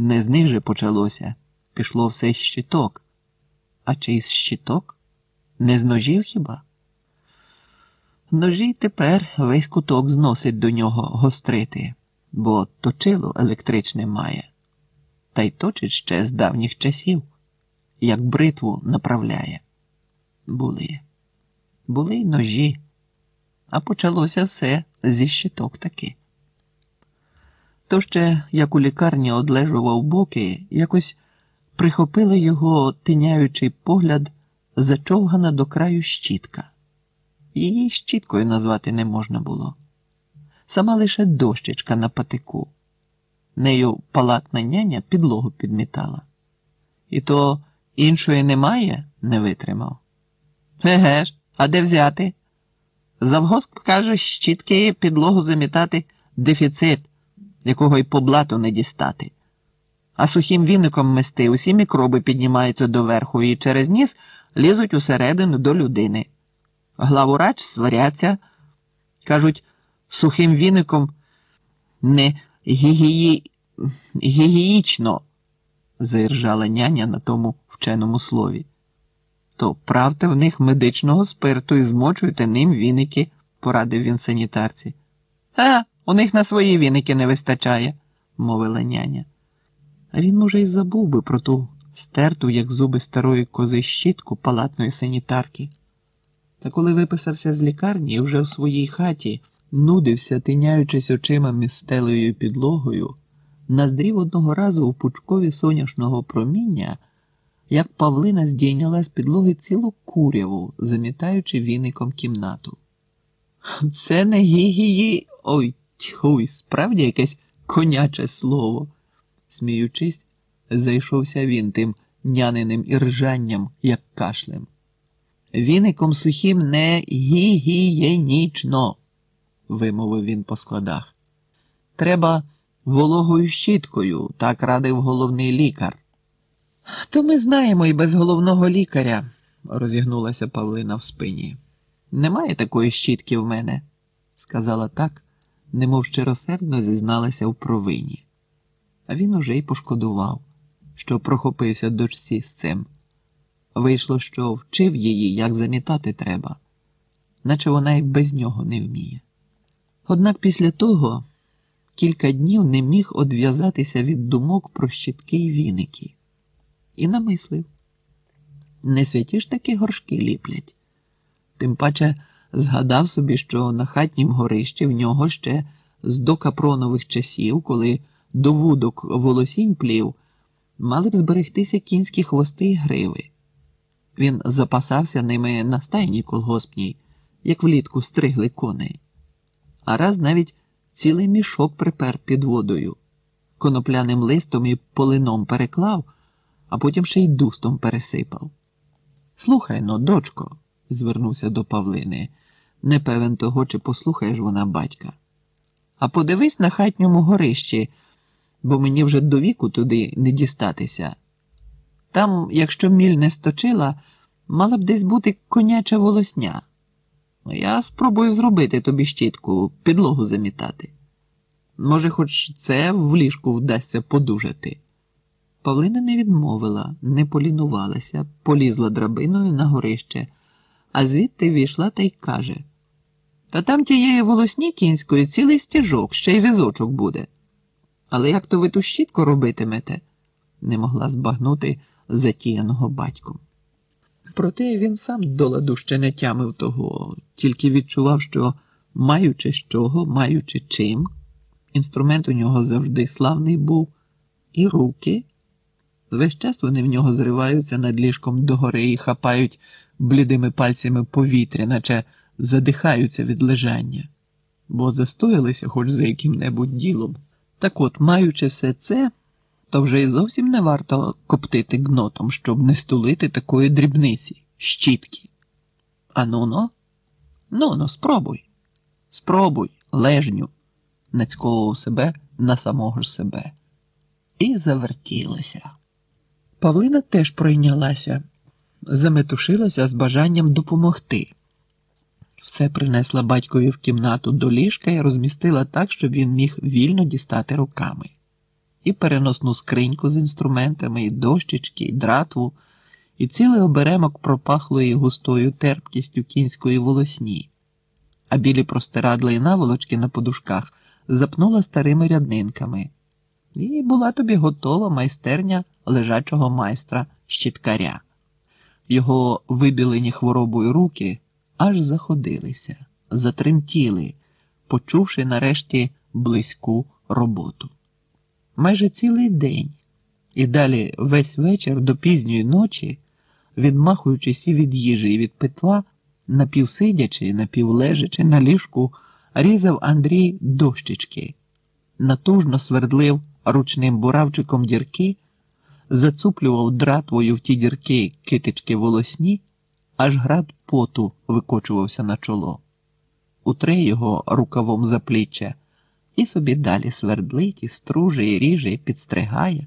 Не з них же почалося, пішло все з щиток. А чи із щиток? Не з ножів хіба? Ножі тепер весь куток зносить до нього гострити, бо точило електричне має, та й точить ще з давніх часів, як бритву направляє. Були, були й ножі, а почалося все зі щиток таки. То ще, як у лікарні одлежував боки, якось прихопила його тиняючий погляд зачовгана до краю щітка. Її щіткою назвати не можна було. Сама лише дощечка на патику. Нею палатна няня підлогу підмітала. І то іншої немає, не витримав. Еге ж, а де взяти? Завгосп каже, щітки підлогу замітати дефіцит, якого й по блату не дістати. А сухим віником мести усі мікроби піднімаються доверху і через ніс лізуть усередину до людини. Главурач сваряться, кажуть, сухим віником не гігії... гігіїчно, заіржала няня на тому вченому слові. То правте в них медичного спирту і змочуйте ним віники, порадив він санітарці. А, у них на свої віники не вистачає, мовила няня. А він, може, й забув би про ту стерту, як зуби старої кози щітку палатної санітарки. Та коли виписався з лікарні і вже в своїй хаті нудився, тиняючись очима містелею підлогою, наздрів одного разу у пучкові соняшного проміння, як Павлина здійняла з підлоги цілу куряву, замітаючи віником кімнату. Це не гігії. Ой, тьхуй, справді якесь коняче слово. Сміючись, зайшовся він тим няниним іржанням, як кашлем. Віником сухим не гігієнічно, вимовив він по складах. Треба вологою щіткою, так радив головний лікар. То ми знаємо і без головного лікаря, розігнулася Павлина в спині. Немає такої щітки в мене, сказала так, немов щиросердно зізналася в провині. А він уже й пошкодував, що прохопився дочці з цим. Вийшло, що вчив її, як замітати треба, наче вона й без нього не вміє. Однак після того кілька днів не міг одв'язатися від думок про щітки й віники. І намислив не святі ж таки горшки ліплять. Тим паче згадав собі, що на хатнім горищі в нього ще з докапронових часів, коли до вудок волосінь плів, мали б зберегтися кінські хвости й гриви. Він запасався ними на стайній колгоспній, як влітку стригли коней, а раз навіть цілий мішок припер під водою, конопляним листом і полином переклав, а потім ще й дустом пересипав. Слухай но, дочко, звернувся до Павлини, не певен того, чи послухаєш вона батька. А подивись на хатньому горищі, бо мені вже до віку туди не дістатися. Там, якщо міль не сточила, мала б десь бути коняча волосня. Я спробую зробити тобі щітку, підлогу замітати. Може, хоч це в ліжку вдасться подужати. Павлина не відмовила, не полінувалася, полізла драбиною на горище, а звідти війшла та й каже: Та там тієї волосні кінської цілий стіжок, ще й візочок буде. Але як то ви ту щітку робитимете? не могла збагнути затіяного батьком. Проте він сам до ладу ще не тямив того, тільки відчував, що, маючи з чого, маючи чим, інструмент у нього завжди славний був, і руки. Весь час вони в нього зриваються над ліжком догори і хапають блідими пальцями повітря, наче задихаються від лежання, бо застоялися хоч за яким-небудь ділом. Так от, маючи все це, то вже й зовсім не варто коптити гнотом, щоб не стулити такої дрібниці, щітки. А ну-но, ну-но, спробуй, спробуй, лежню, нацьковував себе на самого ж себе. І завертілося. Павлина теж пройнялася, заметушилася з бажанням допомогти. Все принесла батькові в кімнату до ліжка і розмістила так, щоб він міг вільно дістати руками. і переносну скриньку з інструментами, і дощечки, і дратву, і цілий оберемок пропахлої густою терпкістю кінської волосні, а білі простирадла і наволочки на подушках запнула старими ряднинками. І була тобі готова майстерня лежачого майстра щіткаря. Його вибілені хворобою руки аж заходилися, затремтіли, почувши нарешті близьку роботу. Майже цілий день і далі весь вечір до пізньої ночі, відмахуючись і від їжі, і від питва, напівсидячи, напівлежачи на ліжку, різав Андрій дощечки, натужно свердлив ручним буравчиком дірки, зацуплював дратвою в ті дірки китички волосні, аж град поту викочувався на чоло. Утре його рукавом за пліччя і собі далі свердлить, і струже, і ріже, і підстригає.